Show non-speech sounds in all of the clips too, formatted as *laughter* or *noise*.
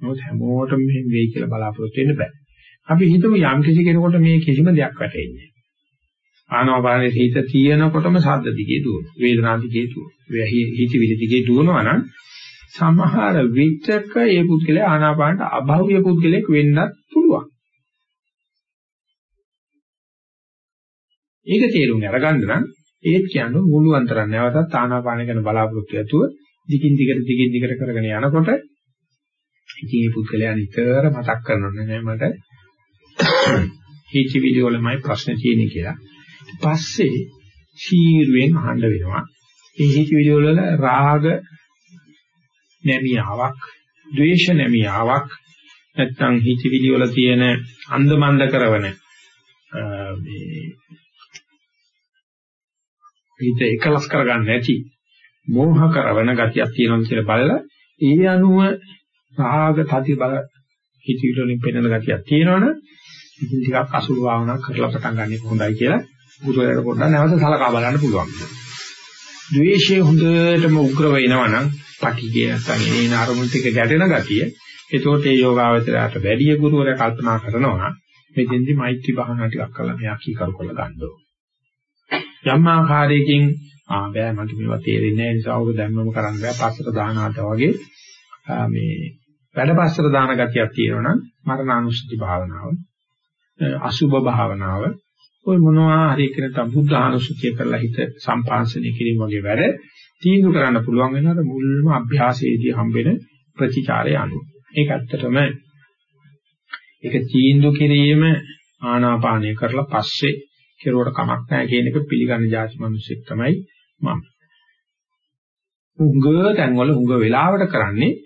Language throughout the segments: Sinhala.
මොකද හැමෝටම මෙහෙම වෙයි කියලා බලාපොරොත්තු වෙන්න බෑ. අපි හිතමු යම් කිසි කෙනෙකුට මේ කිසිම දෙයක් වැටෙන්නේ නැහැ. ආනාපානයේ හිත තියෙනකොටම ශබ්ද දිගේ දුවන. වේදනා දිගේ දුවන. හිතවිලි දිගේ දුවනවා නම් සමහර විචක ඒ පුද්ගලයා ආනාපානට අභෞවිය පුද්ගලෙක් වෙන්නත් පුළුවන්. ඒක තේරුම් අරගන්න නම් ඒත් කියන්නේ මුළු අන්තරක් නැවතත් ආනාපාන ගැන බලාපොරොත්තු ඇතුව දිගින් දිගට දිගින් දිගට කරගෙන යනකොට ඉතින් මේ පුද්ගලයා නිතර මතක් කරනවා නෑ මට හිතවිලි වලමයි ප්‍රශ්න තියෙන්නේ කියලා. පස්සේ සීරුවෙන් අහන්න වෙනවා. මේ හිතවිලි වල රාග නැමියාවක්, ද්වේෂ නැමියාවක් නැත්තම් හිතවිලි වල තියෙන අන්දමන්ද කරවන මේ හිත එකලස් කරගන්න නැති මෝහ කරවන ගතියක් තියෙනවා කියලා බලලා ඒ අනුව රාග තති බල හිතවිලි වලින් පෙනෙන ගතියක් තියෙනවනේ ඉතින් ටිකක් අසුරු භාවනා කරලා පටන් ගන්න හොඳයි කියලා ගුරුවරයාට පොඩ්ඩක් නැවත සලකා බලන්න පුළුවන්. ද්වේෂය හොඳටම උග්‍ර වෙනවනම් පටිගය නැත්නම් එනේන අරමුණු ටික ගැටෙන ගතිය එතකොට ඒ යෝගාවචරයට වැඩි ගුරුවරයා කල්පනා කරනවා මෙතෙන්දි මෛත්‍රී භාවනා ටිකක් කරලා මෙයා කීකරු කරලා ගන්න ඕන. යම් ආකාරයකින් ආ බෑ මට මේවා තේරෙන්නේ නැහැ නිසා ඔබ දැම්මම කරන්න බෑ පස්සට දානාට වගේ මේ වැඩ පස්සට දාන ගතියක් තියෙනවනම් මරණානුස්සති භාවනාව අසුභ භාවනාව ඔය මොනවා හරි කියන තබුද්ධානුසුතිය කරලා හිත සම්පාංශනය කිරීම වගේ වැඩ තීන්දුව කරන්න පුළුවන් වෙනවාට මුල්ම අභ්‍යාසයේදී හම්බෙන ප්‍රතිචාරය අනුව. ඒක ඇත්තටම ඒක තීන්දුව කිරීම ආනාපානය කරලා පස්සේ කෙරුවට කමක් නැහැ කියන එක පිළිගන්න જાති මිනිස්සෙක් තමයි මම. උංග තැන්වල උංග වෙලාවට කරන්නේ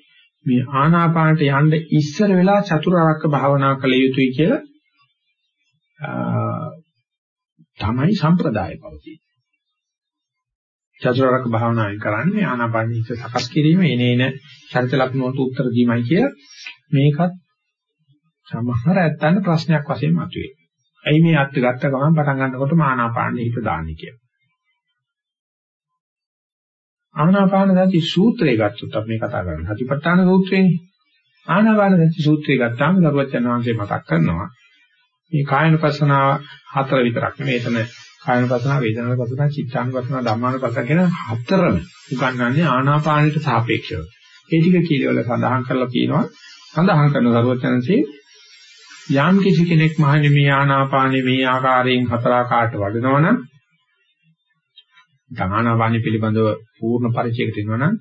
මේ ආනාපානට යන්න ඉස්සර වෙලා චතුරාර්යක භාවනා කළ යුතුයි කියලා තමයි සම්ප්‍රදාය පවතින්නේ. චතුරාර්යක භාවනාවෙන් කරන්නේ ආනාපානික සකස් කිරීම එනේන චරිත ලක්ෂණ වලට උත්තර දීමයි කිය මේකත් සමහර ඇත්තන්න ප්‍රශ්නයක් වශයෙන් මතුවේ. ඇයි මේ අත් ගත්ත ගමන් පටන් ගන්නකොට ආනාපානෙ හිත දාන්නේ කියලා. ආනාපාන සති සූත්‍රය ගත්තොත් අපි මේ කතා කරන්නේ සතිපට්ඨාන සූත්‍රයනේ. ආනාපාන සති සූත්‍රය ගත්තාම දරුවචන වහන්සේ මතක් කරනවා මේ කායනුපස්සනාව හතර විතරක් නෙමෙයි එතන කායනුපස්සනාව වේදනානුපස්සනාව චිත්තානුපස්සනාව ධම්මානුපස්සනාව කියන හතරම උගන්වන්නේ ආනාපානයට සාපේක්ෂව. ඒ ටික කීලවල සඳහන් කරලා තියෙනවා. සඳහන් කරන දරුවචනන්සේ යම් කිසි කෙනෙක් මහන්නේ මේ ආනාපානේ මේ ආකාරයෙන් හතර ආකාරයට වඩනවනම් ධානාවාණි පිළිබඳව පූර්ණ පරිචයකට එනවනම්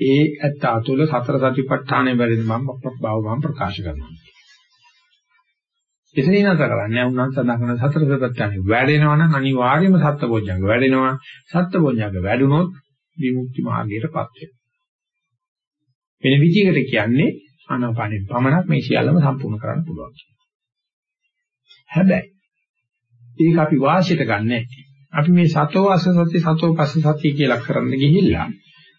ඒ ඇත්ත අතුල සතර සතිපට්ඨානය වැඩෙන මම බව මම ප්‍රකාශ කරනවා. එතනින් අත කරන්නේ උන්වන් සඳහන් කරන සතර සත්‍යයන් වැඩෙනවා නම් අනිවාර්යයෙන්ම සත්බොජ්ජංග වැඩෙනවා. සත්බොජ්ජංග වැඩුණොත් විමුක්ති මාර්ගයටපත් වෙනවා. වෙන විදිහකට කියන්නේ ආනාපානෙ පමණක් මේ සියල්ලම සම්පූර්ණ කරන්න පුළුවන් හැබැයි ඒක අපි වාසියට ගන්නෑ අපි මේ සතෝ අස සති සතෝ පස්ස සති කියලා කරන්න ගිහිල්ලා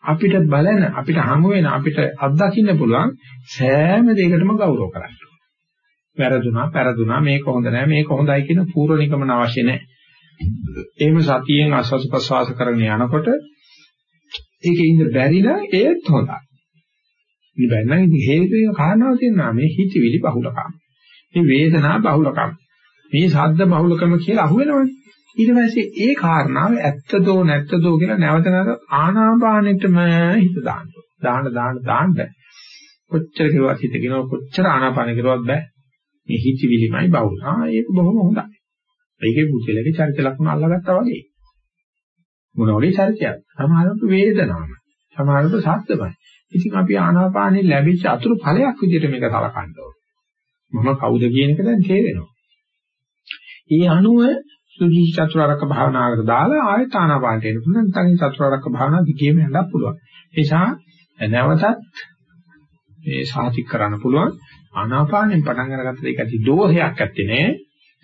අපිට බලන අපිට හමු වෙන අපිට අත්දකින්න පුළුවන් සෑම දෙයකටම ගෞරව කරන්න වැරදුනා, පෙරදුනා, මේක හොඳ නැහැ, මේක හොඳයි කියන පූර්ව නිගමන අවශ්‍ය නැහැ. එහෙම සතියෙන් ආස්වාද ප්‍රසවාස කරගෙන යනකොට ඒකේ ඉන්න බැරි නම් ඒත් හොඳයි. ඉතින් බැන්නම් ඉතින් හේතුව කාරණාව තියෙනවා මේ හිතවිලි බහුලකම්. මේ වේදනා බහුලකම්. මේ ශබ්ද බහුලකම කියලා අහුවෙනවනේ. ඊට පස්සේ ඒ කාරණාව ඇත්තදෝ නැත්තදෝ කියලා නැවත නැවත ආනාපානෙටම හිත දාන්න. දාන්න දාන්න දාන්න. කොච්චර කෙරුවත් හිත කියනවා කොච්චර ආනාපාන කෙරුවත් බෑ. මේ හිතවිලිමයි බහුල. ආ ඒක බොහොම හොඳයි. ඒකේ පුතලගේ චරිත ලක්ෂණ අල්ලගත්තා වගේ. මොන වගේ චරිතයක්? සමහරවිට වේදනාවක්. සමහරවිට සද්දමයි. ඉතින් අපි ආනාපානෙ ලැබිච්ච අතුරු ඵලයක් විදිහට මේක සලකන්න ඕන. මම කවුද කියන එක දැන් තේරෙනවා. ඒ අනුව සුජී චතුරාර්යක භාවනාවකට දාලා ආයත ආනාපානට එන්න පුළුවන්. නැත්නම් චතුරාර්යක භාවනාව දිගේම යන්නත් පුළුවන්. ඒ නිසා නැවතත් මේ සාතික් කරන්න පුළුවන්. ආනාපානෙන් පටන් අරගත්ත දෙයක් ඇති දෝෂයක් ඇත්තේ නෑ.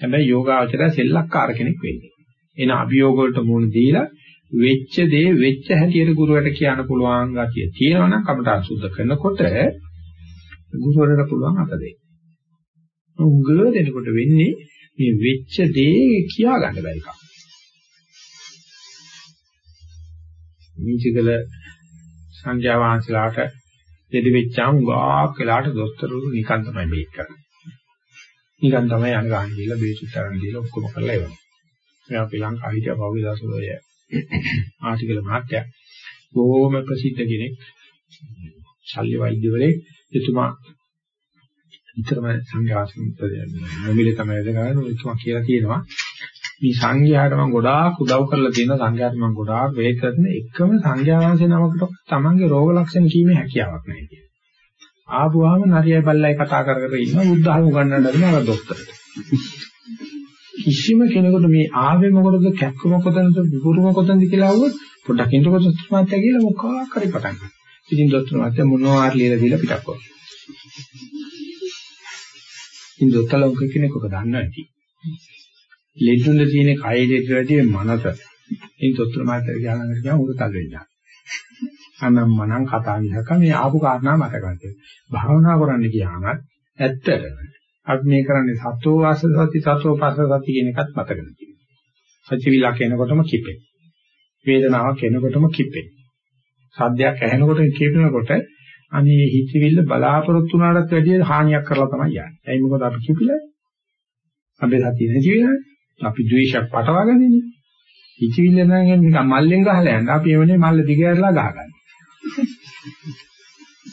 හැබැයි යෝගාවචරය සෙල්ලක්කාර කෙනෙක් වෙන්නේ. එන අභියෝග වලට මුහුණ දීලා වෙච්ච දේ වෙච්ච හැටියට ගුරුවරට කියන්න පුළුවන් ගතිය තියෙනවනම් කමට අසුද්ධ කරනකොට ගුරුවරට පුළුවන් අත දෙන්න. උංග දෙනකොට වෙන්නේ මේ වෙච්ච දේ කියා ගන්න බැරි කම. මේචකල සංඥා වහන්සලාට දෙඩ වෙච්චාම ගාක් වෙලාට දොස්තරවරු නිකන් තමයි බේත් කරන්නේ. නිකන් තමයි අන ගන්න දීලා බේත් උත්තරන් දීලා ඔක්කොම කරලා එවනවා. මේ අපි ලංකාව හිටිය පහුගිය දවස්වල ඔය ආටිකල මහත්තයා බොහොම ප්‍රසිද්ධ කෙනෙක්. ශල්‍ය වෛද්‍යවරේ එතුමා විතරම සංඝයාසන නොමිලේ තමයි වැඩ කරන්නේ. එතුමා කියලා තියෙනවා මේ සංඝයාට මම ගොඩාක් උදව් කරලා තියෙනවා සංඝයාට මම ගොඩාක් වේද කරන එකම සංඝයා වහන්සේ නමකට තමන්ගේ රෝග ලක්ෂණ කීමේ හැකියාවක් නැහැ කියලා. ආපුවාම නරියයි බල්ලයි කතා කර කර ඉන්න බුද්ධහම උගන්වන්න දෙනවා අර දොස්තරට. කිසිම කෙනෙකුට මේ ආවේ මොකටද කැක්කම කොතනද විපුරුම කොතනද කියලා අහුවොත් පොඩ්ඩක් ඉන්නකොට සත්‍යමාත්‍ය කියලා මොකක් හරි පටන් ගන්නවා. ඉතින් දොස්තර මාත්‍ය මොනවා හරි ලියලා දීලා පිටක් වුණා. ඉතින් දොස්තර ලෝක කෙනෙක් ඔක දන්නවා ඇති. ලෙඩුන්න තියෙන කය දෙට වැඩි මනස. ඉතින් දොස්තර මාත්‍ය කියලා කියනවා උරතල් වෙන්න. අනම් මනම් කතා විහක මේ ආපු කාරණා මතක ගන්න. භාවනා කරන්න ගියාම ඇත්තටම අපි මේ කරන්නේ සතෝ වාස සති සතෝ පස්ස සති කියන එකත් මතක තියෙනවා. සත්‍ය විලක් එනකොටම කිපේ. වේදනාවක් එනකොටම කිපේ. සද්දයක් ඇහෙනකොට කියනකොට අනේ හිතවිල්ල බලාපොරොත්තු වුණාට වැඩිය හානියක් කරලා තමයි යන්නේ. එයි මොකද අපි කිපිලා? අපේ සතිය නැති වෙනවා. අපි ද්වේෂයක් පටවගන්නේ. හිතවිල්ල නම් නිකන් මල්ලෙන් ගහලා යනවා. අපි එවනේ මල්ල දිගහැරලා ගහගන්න.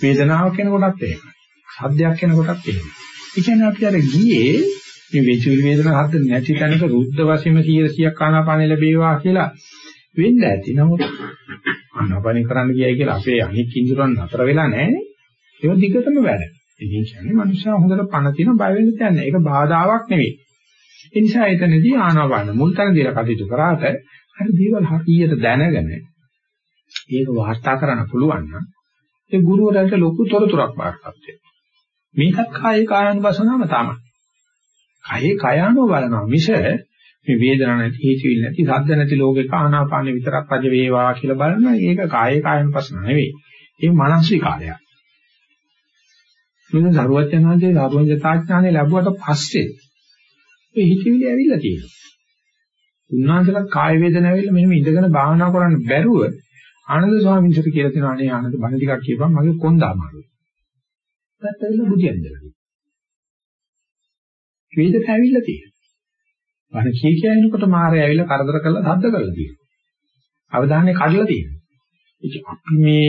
වේදනාවක් එනකොටත් එහෙමයි. සද්දයක් එනකොටත් එහෙමයි. ඒ කියන්නේ අපි අර ගියේ මේ විචිවිල වේදනා හද නැති තැනක රුද්ධ වශයෙන්ම 100ක් ආනාපානෙ ලැබේවා කියලා වෙන්න ඇති. නමුත් ආනාපානෙ කරන්න ගියයි කියලා අපේ අනික් ඉන්ද්‍රයන් නතර වෙලා නැහැනේ. ඒක දිගටම වැඩ. ඉතින් කියන්නේ මනුෂ්‍යයා හොඳට පණ තියෙන බය වෙන්න දෙයක් නැහැ. ඒක බාධාවක් නෙවෙයි. ඒ නිසා එතනදී ආනාපාන මුල් තැන දීලා කටයුතු කරාට අර දේවල් හරියට දැනගෙන ඒක වාර්තා කරන්න පුළුවන් නම් ඒ ගුරුවරයාට ලොකු තොරතුරක් බාරපත් වෙනවා. මේකත් කායේ කායानुපසනාව තමයි. කායේ කායानुව බලනවා මිස මේ වේදනාවක් නැති හේතුවිල් නැති සද්ද නැති ලෝකේ ආනාපාන විතරක් රජ වේවා කියලා බලනවා. ඒක කායේ කායानुපසනාව නෙවෙයි. ඒක මනස් විකාරයක්. මෙන්න දරුවත් යනවාගේ දරුවන්ජතාඥානෙ ලැබුවට පස්සේ ඒ හිතවිලි ඇවිල්ලා තියෙනවා. උන්වහන්සේලා කාය වේදනාව ඇවිල්ලා මෙහෙම ඉඳගෙන භාවනා කරන්න බැරුව ආනන්ද ස්වාමීන් වහන්සේ කියලා තියෙනවා අනේ ආනන්ද බණ ටිකක් කියපන් මගේ කොන්ද අමාරුයි. ඒත් ඇවිල්ලා බුදියන් දෙලා. වේදට ඇවිල්ලා තියෙනවා. බණ කිය කියනකොට මාරය ඇවිල්ලා කරදර කරලා සද්ද කරලා තියෙනවා. අවධානය කඩලා තියෙනවා. ඉතින් අපි මේ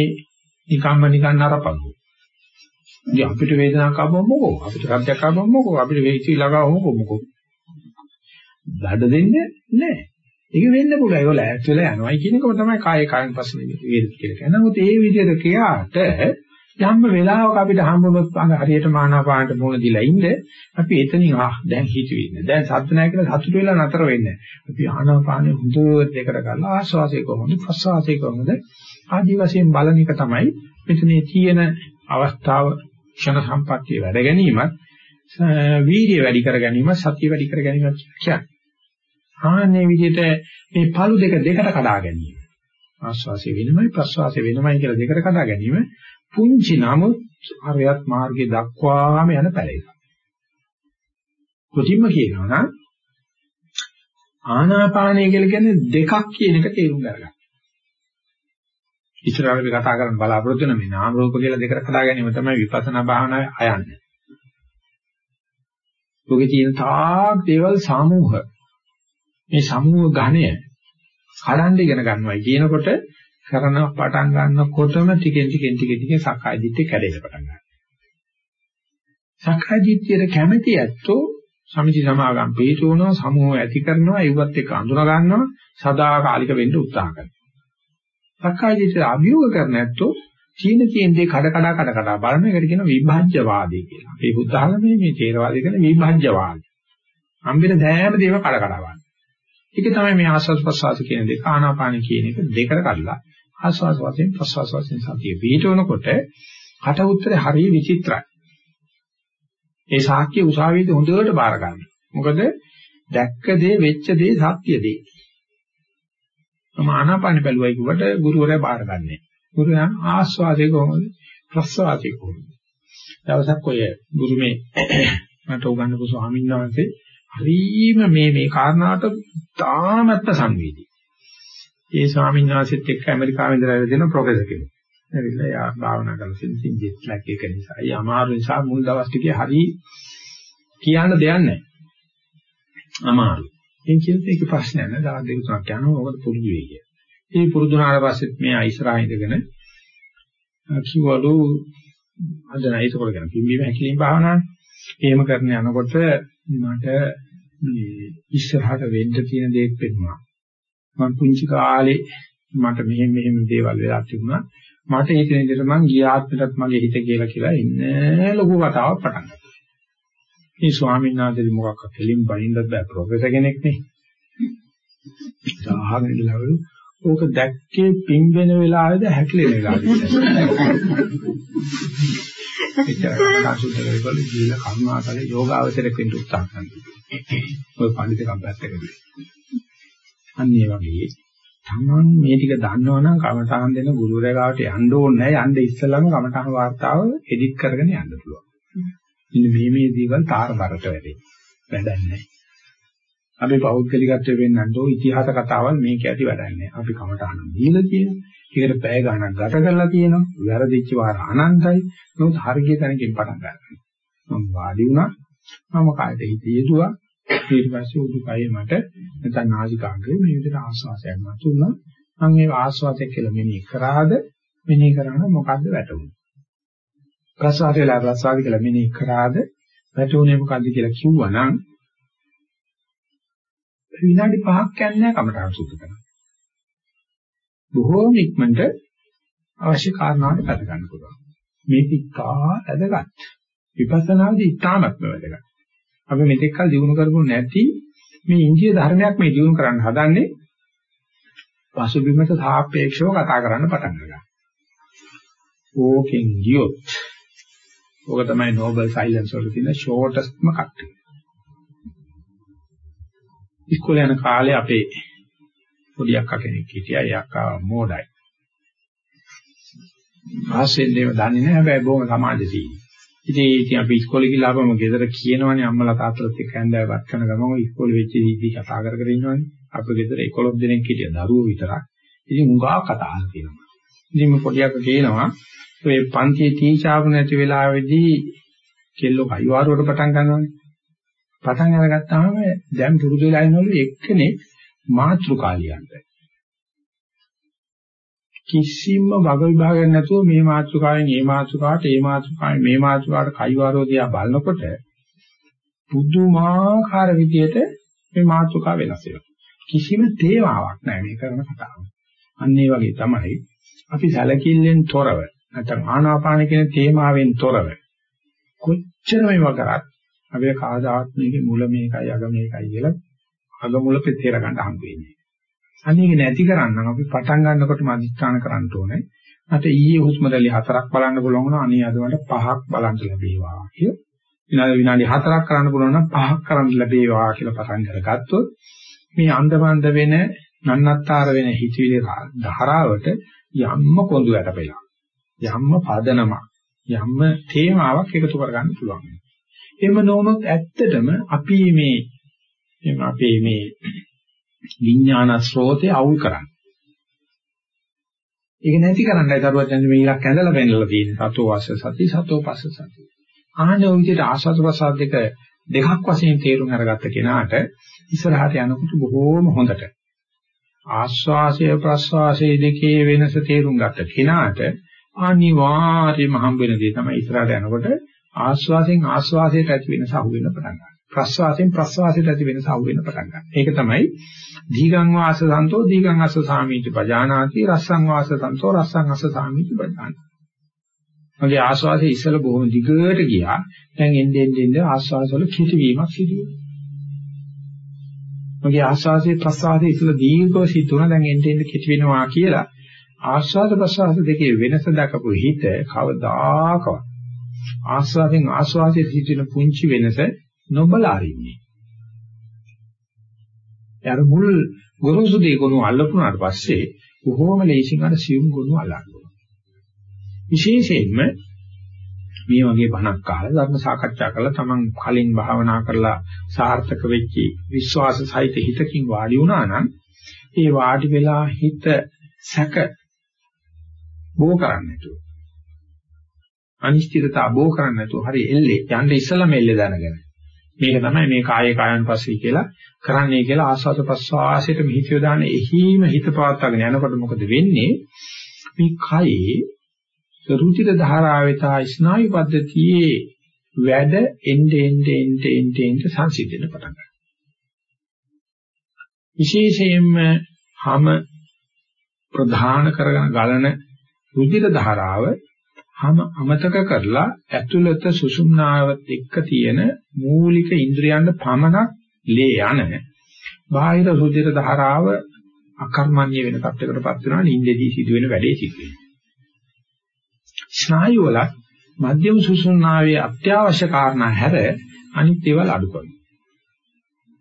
නිකම්ම නිකන් නරපගු. ඉතින් අපිට වේදනාවක් ආවම මොකෝ අපිට සද්දයක් ආවම මොකෝ අපිට වේචි ලගාව මොකෝ මොකෝ. දඩ දෙන්නේ නැහැ. ඒක වෙන්න පුළුවන්. ඒක ලෑස්ති වෙලා යනවායි කියන එකම තමයි කාය කායන් පස්සේ වේද කියලා කියන්නේ. නමුත් ඒ විදිහට කියාට යම් වෙලාවක අපිට හම්බුනොත් අඟ හරියට මානාපානට මුණ දීලා ඉන්න අපි එතනින් ආ දැන් හිතුවේ දැන් සද්ද නැහැ කියලා සතුට වෙලා නතර වෙන්නේ. අපි ආනාපානෙ හොඳට දෙකට ගන්න ආශ්වාසය කොහොමද ප්‍රශ්වාසය කොහොමද ආදී වශයෙන් බලන එක තමයි මෙතනේ තියෙන අවස්ථාව ක්ෂණ සම්පත්තිය වැඩ ගැනීමත් වීර්ය වැඩි කර ගැනීම සතිය වැඩි කර ගැනීම කියන්නේ. ආන්නේ විදිහට මේ පළු දෙක දෙකට කඩා ගැනීම. ආස්වාසය වෙනමයි ප්‍රස්වාසය වෙනමයි කියලා දෙකට කඩා ගැනීම පුංචි නමුත් හරියත් මාර්ගයේ දක්වාම යන පැලයක්. කොටින්ම කියනවා නම් ආනාපානය කියලා කියන්නේ දෙකක් කියන එක තේරුම් ගන්න. ඉස්සරහට අපි කතා කරන්න බලාපොරොත්තු වෙන මේ නාම රූප කියලා දෙකට කඩා ගැනීම තමයි විපස්සනා භාවනාවේ අයන්නේ. ඔගේ තියෙන තාක් දේවල් සමූහ මේ සමූහ ඝණය කඩන්න ඉගෙන ගන්නවයි කියනකොට කරන පටන් ගන්නකොටම ටිකෙන් ටිකෙන් ටිකෙන් ටික සක්කාය දිට්ඨිය කැඩෙන්න පටන් ගන්නවා. සක්කාය දිට්ඨියට කැමැති ඇත්තෝ සමිති සමාගම් පිටුවනවා සමූහ ඇති කරනවා ඒවත් එක්ක අඳුන ගන්නවා සදාකාලික වෙන්න උත්සාහ කරනවා. සක්කාය දිට්ඨිය අභියෝග කරන ඇත්තෝ චීන තියෙන දේ කඩ කඩ කඩ කඩ බලන එකට කියන විභජ්‍යවාදී කියලා. මේ බුද්ධ ආගමේ මේ ථේරවාදී කියන විභජ්‍යවාදී. හම්බෙන සෑම දේම කඩ කඩ බලන. ඒක තමයි මේ ආස්වාද ප්‍රසවාස කියන දෙක ආනාපාන කියන එක දෙකට කඩලා ආස්වාද වශයෙන් ප්‍රසවාස වශයෙන් සතිය පිටවනකොට කට උත්තරේ හරිය විචිත්‍රයි. ඒ සාක්‍ය උසාවියේදී හොඳට බාර ගන්න. මොකද දැක්ක දේ වෙච්ච දේ සත්‍ය දේ. මම ආනාපාන බැලුවයි කිව්වට ගුරුවරයා බාර ගන්නෑ. ගුරුයා ආස්වාදේ කොහොමද ප්‍රසවාසය කොහොමද? දවසක් ඔය ගුරුමේ *coughs* මට උගන්වපු ස්වාමීන් වහන්සේ හරිම මේ මේ කාරණාවට තාමත්ම සංවේදී. ඒ ස්වාමීන් වහන්සේත් එක්ක ඇමරිකාවෙන් ඉඳලා දෙන ප්‍රොෆෙසර් කෙනෙක්. ඇවිල්ලා යා භාවනා කරන සින්සින් ජෙට් ලැග් එක නිසා. ඒ අමාරු නිසා මුල් දවස් ටිකේ හරි කියන්න දෙයක් නැහැ. අමාරු. එන් කියලත් ඒක ප්‍රශ්නයක් නෑ. දවස් දෙක තුනක් යනවා ඔකට පුරුදු වෙයි කිය. ඒ පුරුදු වුණාට පස්සෙත් මේ ඉස්සරහා ඉඳගෙන කිව්වලු අද නයිත කරගෙන පිම්බීම හැකිලින් භාවනාවේ. එහෙම කරන යනකොට මට මේ ඉස්සරහට වෙන්න තියෙන දේත් පෙන්නුනා. මම පුංචි කාලේ මට මෙහෙම මෙහෙම දේවල් වෙලා තිබුණා. මට ඒක විදිහට මං ගිය ආත්මෙටත් මගේ හිත කියලා කියලා ඉන්න ලොකු කතාවක් පටන් ගත්තා. මේ ස්වාමීන් වහන්සේ මොකක්ද කෙලින් බනින්නත් බෑ ප්‍රොෆෙසර් කෙනෙක් නේ. සාහගෙන ඉලවලු ඕක දැක්කේ පිම්බෙන වෙලාවේද හැකිලෙන වෙලාවේද? එච්චර කාසුතේ වල ජීල කර්මාකල යෝගාවචරයක් වෙන්න උත්සාහ කරනවා. ඔය පඬිතුකම් පැත්තකදී. අන්න ඒ වගේ තමන් මේ ටික දන්නවනම් කමඨාන් දෙන ගුරුවරයා ගාවට යන්න ඕනේ නැහැ. යන්න ඉස්සෙල්ලාම කමඨාන් වාර්තාව එඩිට් කරගෙන යන්න පුළුවන්. ඉන්න මේ මේ දේවල් තාරබරට වැඩේ. වැඩන්නේ. අපි පෞද්ගලිකත්වයෙන් වෙන්නන්තෝ ඉතිහාස කතාවල් මේක ඇති වැඩන්නේ. අපි කමඨාන දීලා තියෙනවා. ඒකට පැය ගණනක් ගත කරලා තියෙනවා. වැරදිච්ච වාර අනන්තයි. නමුත් හරිය තැනකින් පටන් ගන්නවා. මම වාඩි වුණා. මම කායට හිත යෙදුවා. ඊට පස්සේ උඩුකයේ මට නැත්නම් නාසිකාග්‍රේ මේ විදිහට ආස්වාසයක් මතුණා. මම මේ ආස්වාසයක් කියලා මෙනෙහි කරාද මෙනෙහි කරාම මොකද්ද වැටුනේ? ප්‍රසවාසය වෙලා ප්‍රසවාසය කියලා මෙනෙහි කරාද වැටුනේ මොකද්ද කියලා කිව්වනම් විනාඩි 5ක් යන්නේ කමටහන් සුද්ධ කරනවා. බොහෝම ඉක්මනට අවශ්‍ය කාරණාවට පැද ගන්න පුළුවන්. මේක ඉතා වැදගත්. විපස්සනාදී ඉතාමත්ම වැදගත්. අපි මෙතෙක් කල දිනු කරපු නැති මේ ඉන්දිය ධර්මයක් මේ දිනු කරන්න හදන්නේ පසුබිමට සාපේක්ෂව කතා කරන්න පටන් ගන්නවා. ඕකෙන් ගියොත් ඕක තමයි නෝබල් සයිලන්ස් වල තියෙන ෂෝටස්ට්ම කට්. ඉස්කෝලේ යන කාලේ අපේ පොඩි අක්කා කෙනෙක් හිටියා. ඒ අක්කා මෝඩයි. ආසෙන් දේව දන්නේ නැහැ හැබැයි බොහොම සමාජශීලී. ඉතින් ඉතින් අපි ඉස්කෝලේ ගිහලා ආපම ගෙදර කියනවනේ අම්මලා තාත්තලාත් එක්ක හැන්දෑව වත් කරන ගමන් ඔය ඉස්කෝලේ වෙච්ච දීදී කතා කර කර ඉන්නවනේ. අපේ ගෙදර 11 දෙනෙක් හිටිය දරුවෝ විතරක්. ඉතින් උඟා කතා අහලා තියෙනවා. ඉතින් මේ පොඩි අක්කා කියනවා ඔය පන්තියේ තීචාව නැති වෙලාවේදී කෙල්ලෝ කයිවාරුවට පටන් ගන්නවානේ. පටන් අරගත්තාම දැන් පුරුදු වෙලා ඉන්නවලු එක්කෙනෙක් මාත්‍රිකාලියන්ට. කිසිම වග විභාගයක් නැතුව මේ මාත්‍රිකාවෙන් මේ මාත්‍රිකාවට මේ මාත්‍රිකාවෙන් මේ මාත්‍රිකාවට කයිවාරෝ දිහා බලනකොට පුදුමාකාර විදියට මේ මාත්‍රිකාව වෙනස් වෙනවා. කිසිම තේමාවක් නැහැ මේ කරන කතාව. අන්න ඒ වගේ තමයි අපි සැලකිල්ලෙන් තොරව නැත්නම් ආනාපාන කියන තේමාවෙන් තොරව කොච්චර මේව කරත් අපේ කාදාත් මේකේ මුල මේකයි අග මේකයි කියලා අග මුල පෙතේර ගන්න හම්බ වෙන්නේ. අනේක නැති කරන්න අපි පටන් ගන්නකොටම අදිස්ථාන කරන්න ඕනේ. මට ඊයේ හුස්ම රැලි හතරක් බලන්න පුළුවන් වුණා. අනේ අද මට පහක් බලන්න ලැබේවා කියලා. ඊළඟ විනාඩි හතරක් කරන්න පුළුවන් නම් පහක් කරන්න ලැබේවා කියලා පටන් අරගත්තොත් මේ අන්දමන්ද වෙන නන්නත්තර වෙන හිතවිලි ධාරාවට යම්ම කොඳු වැටපෙලා. යම්ම පදනමක් යම්ම තේමාවක් එකතු කරගන්න පුළුවන්. එහෙම නොවුනොත් ඇත්තටම අපි මේ එහෙම අපේ මේ විඥාන ස්රෝතේ අවුල් කරන්නේ. ඒක නැති කරන්නයි දරුවත් යන්නේ මේ ඉලක්ක ඇඳලා බැඳලා තියෙන්නේ. සතෝ වාස සති සතෝ පස්ස සති. ආහනේ ඔය විදිහට ආස්වාද ප්‍රසාද දෙක දෙකක් වශයෙන් තේරුම් අරගත්ත කෙනාට ඉස්සරහට යනකොට බොහෝම හොඳට ආස්වාසය ප්‍රස්වාසය දෙකේ වෙනස තේරුම් ගත්ත කෙනාට අනිවාර්යයෙන්ම හම්බ වෙන දේ තමයි ඉස්සරහට යනකොට ආස්වාසයෙන් ආස්වාසයට ඇති වෙනස අහු වෙන පටන් ගන්නවා. ප්‍රස්වාසයෙන් ප්‍රස්වාසයට ඇති වෙනස අහු වෙන පටන් ගන්නවා. ඒක තමයි දීගං වාස සන්තෝ දීගං අස්ස සාමීති පජානාති රස්සං වාස සන්තෝ රස්සං අස්ස සාමීති පජානාති. මගේ ආස්වාසයේ ඉස්සල බොහොම දිගට ගියා. දැන් එන්නේ එන්නේ ආස්වාස වල කිටි වීමක් සිදු වෙනවා. මගේ ආස්වාසයේ ප්‍රස්වාසයේ ඉස්සල දීර්ඝව සිද්ධ වුණා. දැන් එන්නේ එන්නේ කිටි වෙනවා කියලා ආස්වාද ප්‍රස්වාස දෙකේ වෙනස දක්වපු හිත කවදාකවත් ආස්වාදෙන් ආස්වාදයේ සිටින පුංචි වෙනස නොබලා ඉන්නේ. යාර මුල් ගොරෝසු දේ කොනු අල්ලපුණාට පස්සේ බොහෝම ලේසියෙන් අර සියුම් ගොනු අල්ලනවා. විශේෂයෙන්ම මේ වගේ බණක් අහලා ධර්ම සාකච්ඡා කරලා තමන් කලින් භාවනා කරලා සාර්ථක වෙච්ච විශ්වාස සහිත හිතකින් වාඩි වුණා නම් ඒ වාඩි වෙලා හිත සැක බෝ කරන්නේ නැතුව. අනිශ්චිතතා බෝ කරන්නේ නැතුව හරි එල්ලේ යන්න ඉස්සලම එල්ලේ දැනගෙන. මේක තමයි මේ කායේ කායන් පස්සේ කියලා කරන්නේ කියලා ආස්වාද ප්‍රස්වාසයට මිහිත යොදාන එහිම හිත පවත්වාගෙන යනකොට මොකද වෙන්නේ? මේ කයේ රුචිත ධාරාවෙතා ස්නායු පද්ධතියේ වැඩ එnde ende ende ende ende සංසිඳෙන්න පටන් ගන්නවා. විශේෂයෙන්ම හැම ප්‍රධාන කරගෙන ගලන රුධිර ධාරාව හැම අමතක කරලා ඇතුළත සුසුම්නාවත් එක්ක තියෙන මූලික ඉන්ද්‍රියයන් පමණක් ලේ යන බාහිර රුධිර ධාරාව අකර්මණ්‍ය වෙන තත්යකටපත් වෙනවා නිින්දේදී සිදුවෙන වැඩේ සිද්ධ වෙනවා. ස්නායු වල මධ්‍යම සුසුම්නාවේ අත්‍යවශ්‍ය කාරණා හැර අනිත් ඒවා අඩු කරනවා.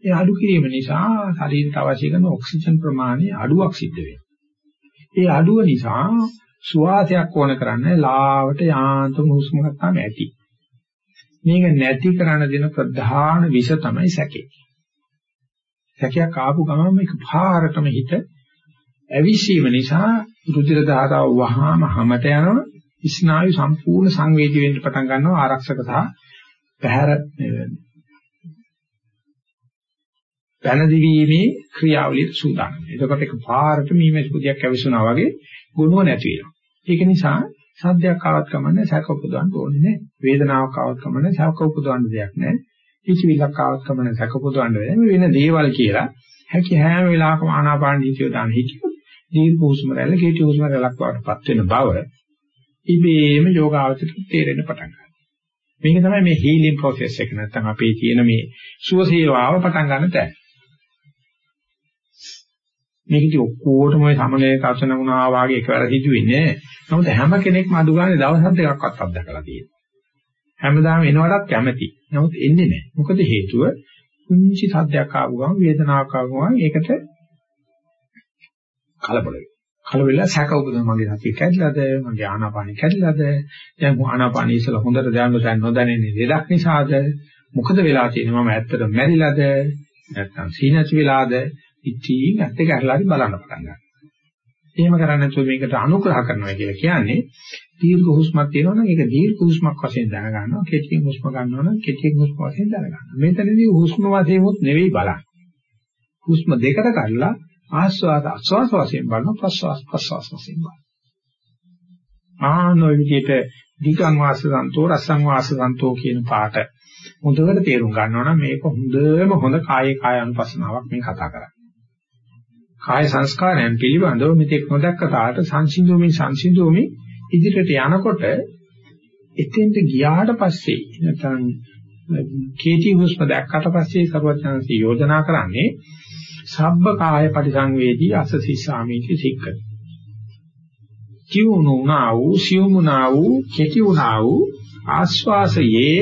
ඒ අඩු කිරීම නිසා ශරීරයට අවශ්‍ය කරන ඔක්සිජන් ප්‍රමාණය අඩුවක් සිද්ධ වෙනවා. ඒ අඩුව නිසා සුවාසයක් ඕන කරන්නේ ලාවට යාන්තම හුස්ම ගන්නාම ඇති. මේක නැති කරන දෙන ප්‍රධාන විෂ තමයි සැකේ. සැකයක් ආපු ගමන් මේක පාරටම හිත ඇවිස්සීම නිසා රුධිර ධාරාව වහාම හැමත යනවා ස්නායු සම්පූර්ණ සංවේදී වෙන්න පටන් ගන්නවා ආරක්ෂක සහ පැහැර පැනදිවීමේ ක්‍රියාවලියට සූදානම්. එතකොට ඒක පාරට මීමැසි කුදියක් ඇවිස්සුනා වගේ ගුණව නැති වෙනවා. ඒක නිසා සද්දයක් ආවත් කමන්නේ සැක උපදවන්න ඕනේ නැහැ. වේදනාවක් ආවත් කමන්නේ සැක උපදවන්න දෙයක් නැහැ. හිතවිලක් ආවත් කමන්නේ සැක උපදවන්න වෙන්නේ වෙන දේවල් කියලා. හැකි හැම වෙලාවකම ආනාපාන දීතිය දාන හිතියොත් දීර්ඝ හුස්ම රැල්ල කෙටි හුස්ම රැල්ලක් වඩපත් වෙන බව ඉබේම යෝගාවචරයට තේරෙන්න පටන් ගන්නවා. මේක තමයි මේ හීලින් ප්‍රොසෙස් එක නැත්නම් අපේ තියෙන මේ සුවසේවාව පටන් ගන්න තැන. මේකදී ඔක්කොටම ওই සමලයේ කසන වුණා වාගේ එකවර සිදුවෙන්නේ නමුත් හැම කෙනෙක්ම අඩු ගානේ දවස් දෙකක්වත් අත්දකලා තියෙනවා. හැමදාම එනවටත් කැමැති. නමුත් එන්නේ නැහැ. මොකද හේතුව? කුංචි සද්දයක් ආව ගමන් වේදනාවක් ආව ගමන් ඒකට කලබල වෙනවා. කලබල සැක උපදින මගේ සතිය කැඩලාද? මගේ ආනාපානෙ කැඩලාද? දැන් ආනාපානෙ ඉස්සලා හොඳට දැනන දැන් නොදැනෙන්නේ ලෙඩක් නිසාද? මොකද වෙලා තියෙන්නේ? මම ඇත්තට මැරිලාද? නැත්නම් සීනති වෙලාද? ඉතින් ඇත්ත එක අරලාදී බලන්න පටන් ගන්නවා. එහෙම කරන්නේ නැතුව මේකට අනුග්‍රහ කරනවා කියලා කියන්නේ දීර්ඝ හුස්මක් තියෙනවා නම් ඒක දීර්ඝ හුස්මක් වශයෙන් දැනගන්නවා. කෙටි හුස්ම ගන්නවා නම් කෙටි හුස්ම වශයෙන් දැනගන්නවා. මෙතනදී හුස්ම වශයෙන්මුත් නෙවෙයි බලන්නේ. හුස්ම දෙකට කරලා ආස්වාද ආස්වාස වශයෙන් බලන ප්‍රස්වාස ප්‍රස්වාස වශයෙන් බලන. ආනෝ විදිහට දීගං වාස සන්තෝ රසං වාස සන්තෝ කියන පාට හොඳට තේරුම් ගන්නවා නම් මේක හොඳම හොඳ කායේ කාය අනුපස්සනාවක් මේ කතා කරන්නේ. කාය සංස්කාරයන් පිළිබඳව මෙතෙක් නොදැක්ක තාට සංසිඳුමින් සංසිඳුමින් ඉදිරියට යනකොට එතෙන්ට ගියාට පස්සේ නැත්නම් කේටි හුස්ම දැක්කට පස්සේ සර්වඥාන්සේ යෝජනා කරන්නේ සබ්බ කාය පරිසංවේදී අසසිසාමීති සික්කති. කිවුණා වූ සියුමුණා වූ කෙටි වුණා වූ ආස්වාසයේ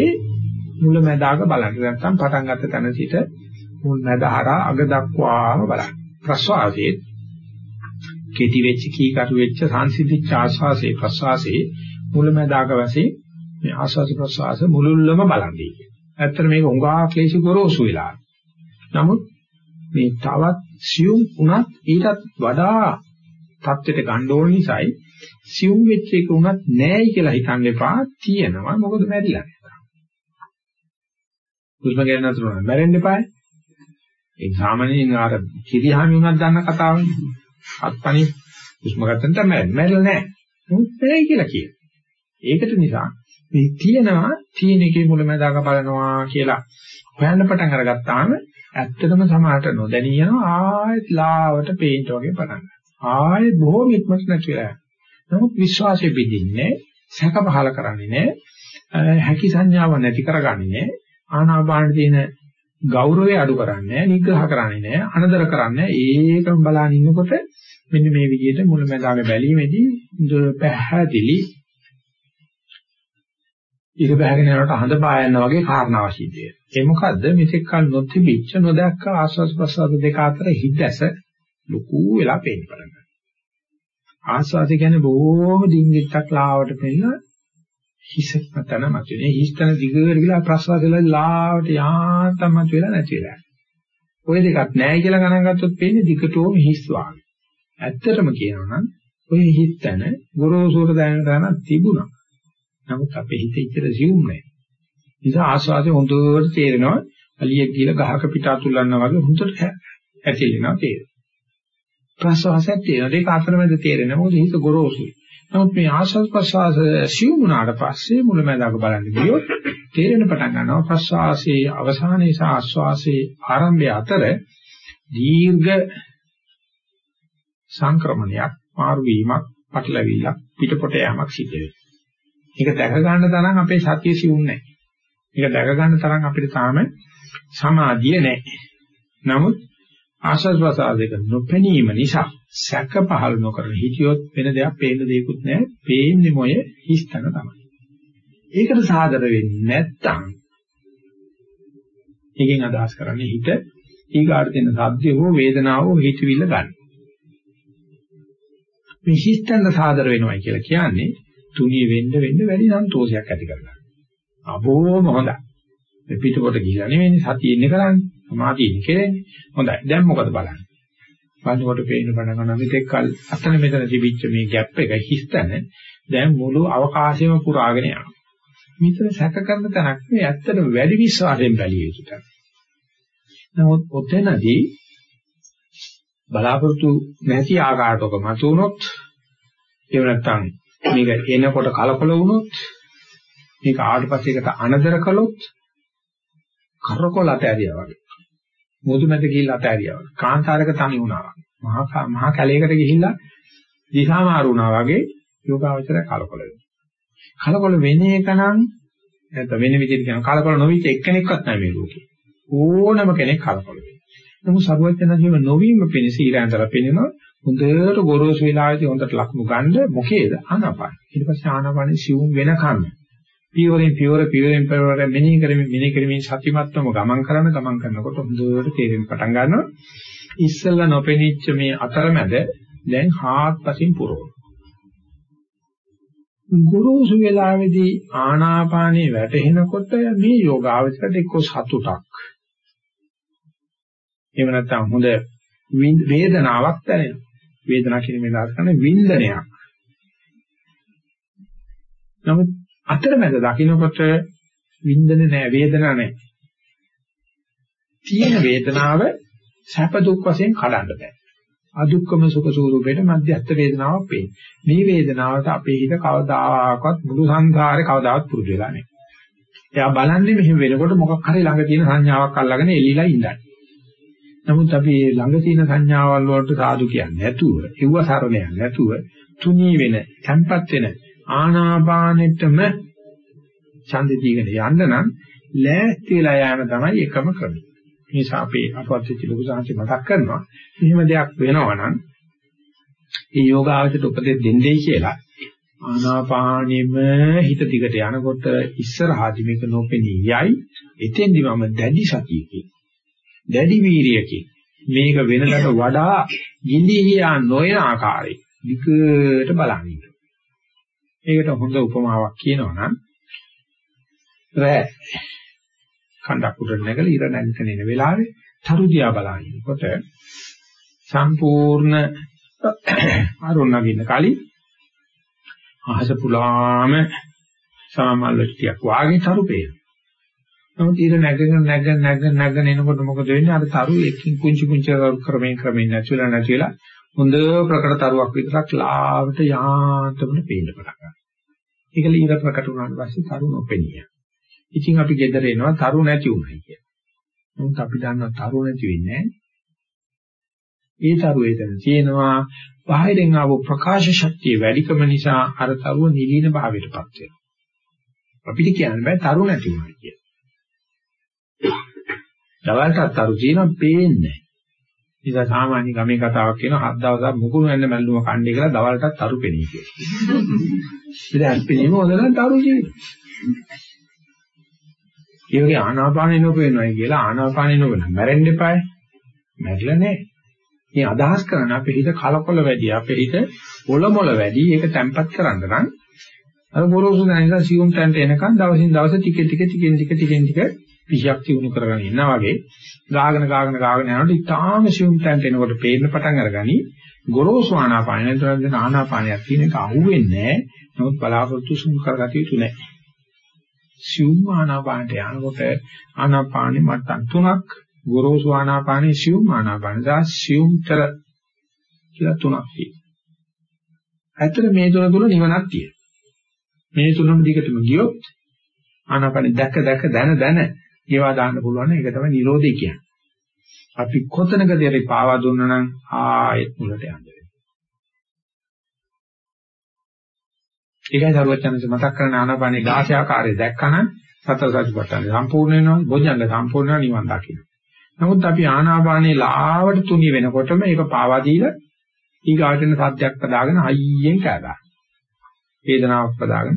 මුලැමැදාක බලන්න නැත්නම් පටන් ගන්න තැන සිට මුල්මැද හරහා අග දක්වාම බලන්න. ප්‍රස්වාසයේ කෙටි වෙච්ච කීකරු වෙච්ච සංසිද්ධිච්ච ආස්වාසේ ප්‍රස්වාසයේ මුලමදාග වශයෙන් මේ ආස්වාස ප්‍රස්වාස මුලුල්ලම බලන්නේ කියන. ඇත්තට මේක උඟා ක්ලේශ ගොරෝසු වෙලා. නමුත් මේ තවත් සියුම් උනත් ඊටත් වඩා தත්වෙට ගන්න ඕන නිසායි සියුම් වෙච්ච එක උනත් නෑයි කියලා හිතන්න එපා තියෙනවා මොකද මැරිලා නැහැ. හුස්ම ගන්න නතර මැරෙන්න එපායි. ඒ සාමාන්‍යයෙන් අර කිරිහාමි උනක් දන්න කතාවනේ. අත්පනි හුස්ම ගන්න තමයි මැරෙන්නේ නැහැ. මොකද නැහැ කියලා කියන. ඒකට නිසා මේ තියෙනවා තියෙන එකේ මුලමදාක බලනවා කියලා හොයන්න පටන් අරගත්තාම ඇත්තටම සමහරට නොදැනී යනවා ආයෙත් ලාවට පේන්න වගේ පටන් ගන්නවා. ආයෙත් බොහොම ඉක්මනට නැතිලා නමුත් විශ්වාසය බෙදින්නේ සැක පහල කරන්නේ නැහැ. හැකි සංඥාව නැති කරගන්නේ නැහැ. ආනාපාන තියෙන ගෞරවය අඩු කරන්නේ නිග්‍රහ කරන්නේ නැහැ අනදර කරන්නේ ඒකම බලන ඉන්නකොට මෙන්න මේ විදිහට මුලැමැදාග බැලීමේදී පැහැදිලි ඉර බහගෙන යනකොට හඳ පායන්න වගේ කාරණා වශීදේ. ඒ මොකද්ද මෙතෙක් කල නොතිබිච්ච නොදැක්ක ආස්වාස් ප්‍රසාද දෙක අතර හිතැස ලොකු වෙලා පේන්න පටන් ගන්නවා. ආස්වාද කියන්නේ බොහොම දින්ගිත්තක් ලාවට පෙන්න හිසක් මතන මතුනේ හිස්තන දිගට ගිලා ප්‍රසවාසයලා ලාවට යාතම මතුවලා නැති වෙලා. ඔය දෙකක් නැහැ කියලා ගණන් ගත්තොත් පේන්නේ දිගටම හිස් වාගේ. ඇත්තටම කියනවා නම් ඔය හිතන ගොරෝසුර දැනන තැන තිබුණා. නමුත් අපේ හිත ඉතර සිවුම් නැහැ. නිසා ආස්වාදේ හොඳට තේරෙනවා. අලියෙක් ගිහලා ගහක පිට අතුල්ලනවා වගේ හොඳට ඇතිලෙනවා තේරෙනවා. ප්‍රසවාසයක් තියෙනවා. ඒක අතරමැද තේරෙන්නේ මොකද හිත ගොරෝසුයි. නමුත් මේ ආස්වාද ප්‍රසවාස සිවුම් වුණාට පස්සේ මුලමඳාක බලන්න ගියොත් තේරෙන පටන් ගන්නවා ප්‍රසවාසයේ අවසානයේ සහ ආස්වාසයේ ආරම්භය අතර දීර්ඝ සංක්‍රමණයක් මාරු වීමක් පටලැවිල්ලක් පිටපොට යamak සිද්ධ වෙනවා. ඒක දැක ගන්න තරම් අපේ සතිය සිවුම් නැහැ. ඒක දැක ගන්න තරම් අපිට තාම සමාධිය නැහැ. නමුත් ආශස් ප්‍රසාදයක නොපෙනීම නිසා සැක පහළ නොකරන හිතියොත් වෙන දෙයක් පේන්න දෙයක්වත් නැහැ. පේන්නේ මොය හිස්තන තමයි. ඒකට සාදර වෙන්නේ නැත්තම් එකෙන් අදහස් කරන්නේ හිත ඊගාට දෙන සද්දය හෝ වේදනාව හෝ හිතවිල්ල ගන්න. මේ හිස්තන සාදර වෙනවා කියලා කියන්නේ තුනී වෙන්න වෙන්න වැඩි සන්තෝෂයක් ඇති කරගන්න. අබෝම හොඳයි. මේ පිටකොට ගිහිලා නෙවෙයි සතිය ඉන්නේ කරන්නේ. සමාධිය ඉන්නේ කෙරෙන්නේ. හොඳයි. දැන් මොකද බලන්නේ? බලනකොට පේන්න පටන් ගන්නවා මෙතෙක් කල අතන මෙතන තිබිච්ච මේ ગેප් එක හිස්තන දැන් මුළු අවකාශයම පුරාගෙන යනවා. මෙතන සැක කරන තැනක් නෙවෙයි ඇත්තටම වැඩි විශ්වාසයෙන් බැලිය යුතු තැන. නමුත් ඔතනදී බලාපොරොත්තු නැති ආකාරයක මතුනොත් එහෙම නැත්නම් මේක එනකොට කලකොල වුණොත් මේක ආවට පස්සේ ඒකට අනදර කළොත් කරකොල අතෑරියා වගේ මුදු මැද ගිහිල්ලා අතෑරියා වගේ කාන්තාරක තනි වුණා වගේ. මහා මහා කැලයකට ගිහිල්ලා දිහා මාරු වුණා වගේ යෝගාවචර කලකොල වෙනවා. කලකොල වෙන එක නම් නැත්නම් වෙන විදිහට කියන කලකොල නොවිච්ච එක්කෙනෙක්වත් නැහැ මේ ලෝකේ. ඕනම කෙනෙක් කලකොල වෙනවා. නමුත් සරුවචනජීව නොවීම පිණිස ඊරාන්තර පෙනෙනවා හොඳට ගොරෝසු වෙලාවේදී හොඳට ලකුණු ගන්න මොකේද? ආනාපාන. ඊට පස්සේ ආනාපානෙ සිවුම් වෙනකම් පියවරෙන් පියවර පියවරෙන් පියවර මෙනෙහි කරමින් මෙනෙහි කරමින් සතිමත්වම ගමන් කරන ගමන් කරනකොට හොඳට තේරෙන්න පටන් ගන්නවා. ඉස්සෙල්ලා නොපෙනිච්ච මේ අතරමැද දැන් හාත්පසින් පුරවන. ගුරුසු වෙලාවේදී ආනාපානේ වැටෙනකොට මේ යෝගාවචරයට එක්ක සතුටක්. එහෙම නැත්නම් හොඳ වේදනාවක් දැනෙනවා. වේදනාව කියන මේ දාස් කරන්නේ වින්දනයක්. නමුත් අතරමැද දකින්නකොට වින්දන නෑ වේදනාවක් නෑ. තියෙන වේදනාව සැප දුක් වශයෙන් කඩන්න බෑ. අදුක්කම සුඛ ස්වරූපේට මධ්‍යස්ථ වේදනාවක් පේන. මේ වේදනාවට අපේ හිත කවදාකවත් මුළු සංසාරේ කවදාවත් පුරුදු වෙලා නැහැ. එයා බලන්නේ මෙහෙම වෙනකොට මොකක් හරි ළඟ තියෙන සංඥාවක් අල්ලගෙන එළිලා ඉඳන්නේ. නමුත් අපි ළඟ තියෙන සංඥාවල් වලට සාදු කියන්නේ නැතුව, ඒව සරණයක් නැතුව තුනී වෙන, tempat වෙන ආනාපානෙටම ඡන්ද දීගෙන යන්න නම් ලෑස්ති වෙලා යෑම තමයි එකම ක්‍රමය. මේ නිසා අපේ අපවත් ලොකු සංහසේ මතක් කරනවා. මෙහෙම දෙයක් වෙනවා නම් ඒ යෝගාවචරයට උපදෙස් දෙන්නේ කියලා ආනාපානෙම හිත දිගට යනකොට ඉස්සරහදි මේක නොපෙනී යයි එතෙන්දි මම දැඩි සතියකින් දැඩි වීරියකින් මේක වෙනකට වඩා ගිලිහියා නොයන ආකාරයෙන් විකට බලන්නේ. ඒකට හොඳ උපමාවක් කියනවා නම් රෑ කණ්ඩක් උඩ නැගලා ඉර නැගිටින ඉන වෙලාවේ තරු දිහා බලනකොට සම්පූර්ණ අරුණ නගින්න කලින් අහස පුලාම සමමල් ටිකක් වාගේ තරු පේනවා. නමුත් ඊට නැගගෙන නැගගෙන නැගගෙන නැගගෙන එනකොට මොකද වෙන්නේ? අර තරු එකින් කුංචි කුංචි ක්‍රමයෙන් ක්‍රමයෙන් නැතිලා නැතිලා හොඳ ප්‍රකට තරුවක් විතරක් ලාවට යාන්තමට පේන්න පටන් ගන්නවා. ඒක ඊට ප්‍රකට වුණාට පස්සේ තරු නොපෙනිය. ඉතින් අපි ගෙදර එනවා තරු නැති උනායි කිය. නමුත් අපි දන්නවා තරු නැති වෙන්නේ ඒ තරු එතන තියෙනවා බාහිරින් ආව ප්‍රකාශ ශක්තිය වැඩිකම නිසා අර තරුව නිලීන භාවයටපත් වෙනවා. අපිට කියන්න බෑ තරු නැති උනායි කියලා. දවල්ටත් අරු තියෙනවා පේන්නේ. ඉතින් සාමාන්‍ය ගමේ කතාවක් කියනවා හත් දවසක් මුකුණු වෙන්න මැල්ලුම කණ්ඩේ කියලා දවල්ටත් අරු පෙනී කියලා. ඉතින් අස්පිනීම හොඳනම් තරු ජීවිතය. ඒ වගේ ආනාපානෙ නොපේනවායි කියලා ආනාපානෙ නොපේන මැරෙන්න එපායි. මැරිලා නැහැ. මේ අදහස් කරන අපේ හිත කලකොල වැඩි අපේ හිත ඔලොමොල වැඩි ඒක තැම්පත් කරන්න නම් අර බොරොසු නැහිලා සියුම් තැන්ට එනකන් දවසින් දවස ටික ටික ටිකෙන් ටික ටිකෙන් ටික පිහියක් තියුණු කරගෙන ඉන්නා වගේ ගාගෙන ගාගෙන ගාගෙන යනකොට ඉතාලම සියුම් තැන්ට එනකොට පේන්න පටන් අරගනි ගොරෝසු ආනාපානය නේද ආනාපානයක් තියෙන එක අහුවෙන්නේ නැහැ. නමුත් බලාපොරොත්තු සුන් කරගatiya යුතු නැහැ. සිවුම් ආනාපානට යනකොට ආනාපානෙ මට්ටම් තුනක් ගොරෝසු ආනාපානෙ සිවුම් ආනාපාන දා සිවුම්තර කියලා තුනක් තියෙනවා. ඇත්තට මේ තුන තුල නිවනක් තියෙනවා. මේ තුනම දිගටම ගියොත් ආනාපානෙ දැක දැක දන දන ඒවා දාන්න පුළුවන් ඒක තමයි නිරෝධය කියන්නේ. අපි කොතනකදී හරි පාවා දුන්නා නම් ආයෙත් මුලට යන්න වෙනවා. ඒකයි සරුවචනන්සේ මතක් කරන ආනාපානේ 16 ආකාරය දැක්කනම් සතර සතිපට්ඨාන සම්පූර්ණ වෙනවා, බොජ්ජංග සම්පූර්ණ වෙනවා නිවන් දකින්න. නමුත් අපි ආනාපානේ ලාවට තුනි වෙනකොටම ඒක පාවා දීලා ඊගාටන සත්‍යයක් පදාගෙන හයියෙන් කෑගා. වේදනාවක් පදාගෙන